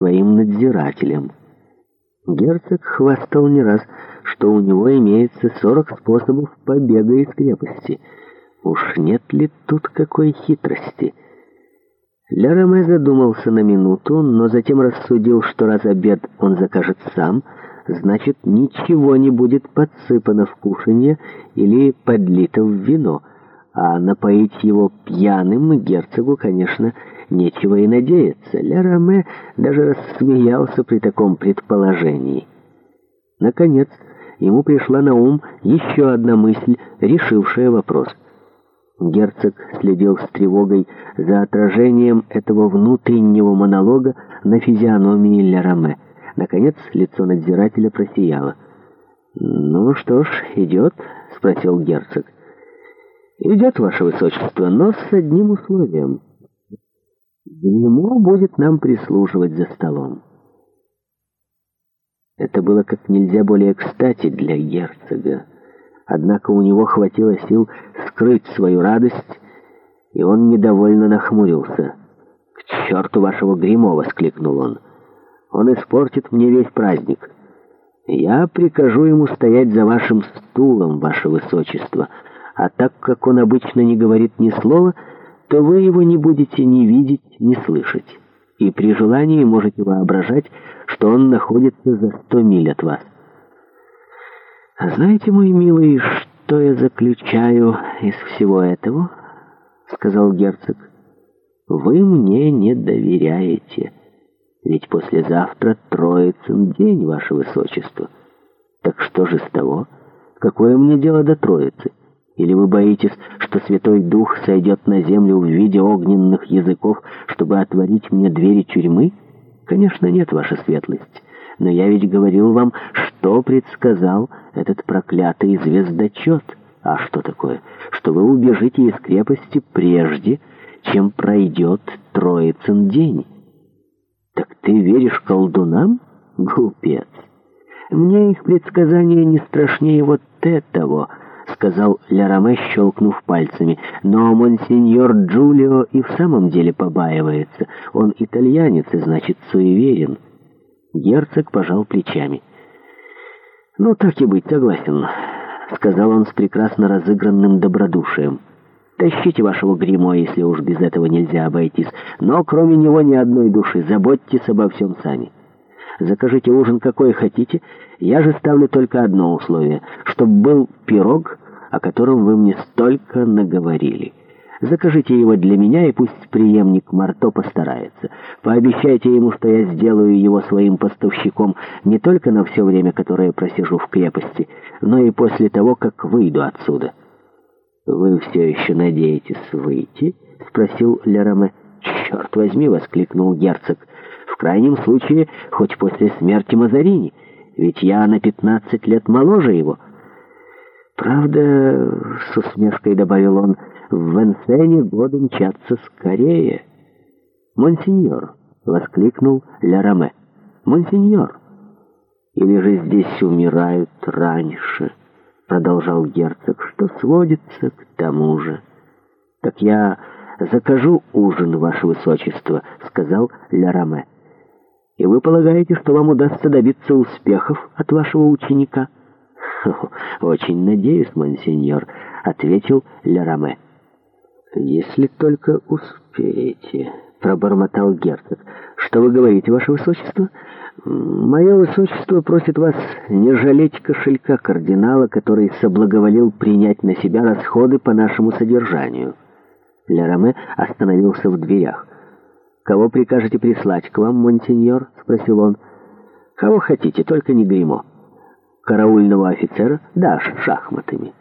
своим надзирателем. Герцог хвастал не раз, что у него имеется 40 способов побега из крепости. Уж нет ли тут какой хитрости? Ляроме задумался на минуту, но затем рассудил, что раз обед он закажет сам, значит, ничего не будет подсыпано в кушанье или подлито в вино, а напоить его пьяным герцогу, конечно, не нечего и надеяться. Ля Роме даже рассмеялся при таком предположении. Наконец, ему пришла на ум еще одна мысль, решившая вопрос. Герцог следил с тревогой за отражением этого внутреннего монолога на физиономии Ля Роме. Наконец, лицо надзирателя просияло. «Ну что ж, идет?» — спросил герцог. «Идет, ваше высочество, но с одним условием» ему будет нам прислуживать за столом. Это было как нельзя более кстати для герцога. Однако у него хватило сил скрыть свою радость, и он недовольно нахмурился. «К черту вашего грима!» — воскликнул он. «Он испортит мне весь праздник. Я прикажу ему стоять за вашим стулом, ваше высочество, а так как он обычно не говорит ни слова, — то вы его не будете ни видеть, ни слышать. И при желании можете воображать, что он находится за сто миль от вас. А знаете, мой милый, что я заключаю из всего этого? Сказал герцог. Вы мне не доверяете. Ведь послезавтра Троицын день, ваше высочество. Так что же с того? Какое мне дело до Троицы? Или вы боитесь, что Святой Дух сойдет на землю в виде огненных языков, чтобы отворить мне двери тюрьмы? Конечно, нет, ваша светлость. Но я ведь говорил вам, что предсказал этот проклятый звездочет. А что такое? Что вы убежите из крепости прежде, чем пройдет Троицын день. Так ты веришь колдунам, глупец? Мне их предсказания не страшнее вот этого, — сказал Ляроме, щелкнув пальцами. «Но монсеньор Джулио и в самом деле побаивается. Он итальянец и, значит, суеверен». Герцог пожал плечами. «Ну, так и быть, согласен», — сказал он с прекрасно разыгранным добродушием. «Тащите вашего гримо, если уж без этого нельзя обойтись. Но кроме него ни одной души. Заботьтесь обо всем сами». Закажите ужин какой хотите. Я же ставлю только одно условие, чтобы был пирог о котором вы мне столько наговорили. Закажите его для меня, и пусть преемник Марто постарается. Пообещайте ему, что я сделаю его своим поставщиком не только на все время, которое просижу в крепости, но и после того, как выйду отсюда». «Вы все еще надеетесь выйти?» — спросил Лераме. «Черт возьми!» — воскликнул герцог. «В крайнем случае, хоть после смерти Мазарини, ведь я на пятнадцать лет моложе его». Правда, с усмешкой добавил он, в Венсене годы мчатся скорее. «Монсеньор!» — воскликнул Ля Роме. «Монсеньор!» «Или же здесь умирают раньше?» — продолжал герцог, что сводится к тому же. «Так я закажу ужин, ваше высочество», — сказал Ля Роме. «И вы полагаете, что вам удастся добиться успехов от вашего ученика?» «Очень надеюсь, монсеньор», — ответил Лераме. «Если только успеете», — пробормотал герцог. «Что вы говорите, ваше высочество?» «Мое высочество просит вас не жалеть кошелька кардинала, который соблаговолил принять на себя расходы по нашему содержанию». Лераме остановился в дверях. «Кого прикажете прислать к вам, монсеньор?» — спросил он. «Кого хотите, только не гримо» караульного офицера, да, шахматами.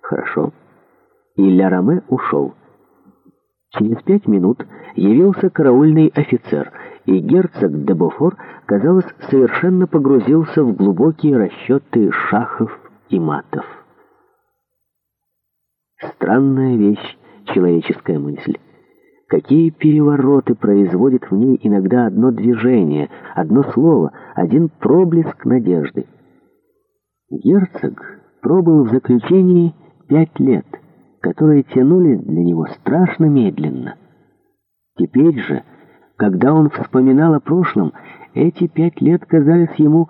Хорошо. И Ля Роме ушел. Через пять минут явился караульный офицер, и герцог де Бофор, казалось, совершенно погрузился в глубокие расчеты шахов и матов. Странная вещь, человеческая мысль. Какие перевороты производит в ней иногда одно движение, одно слово, один проблеск надежды. Герцог пробыл в заключении пять лет, которые тянулись для него страшно медленно. Теперь же, когда он вспоминал о прошлом, эти пять лет казались ему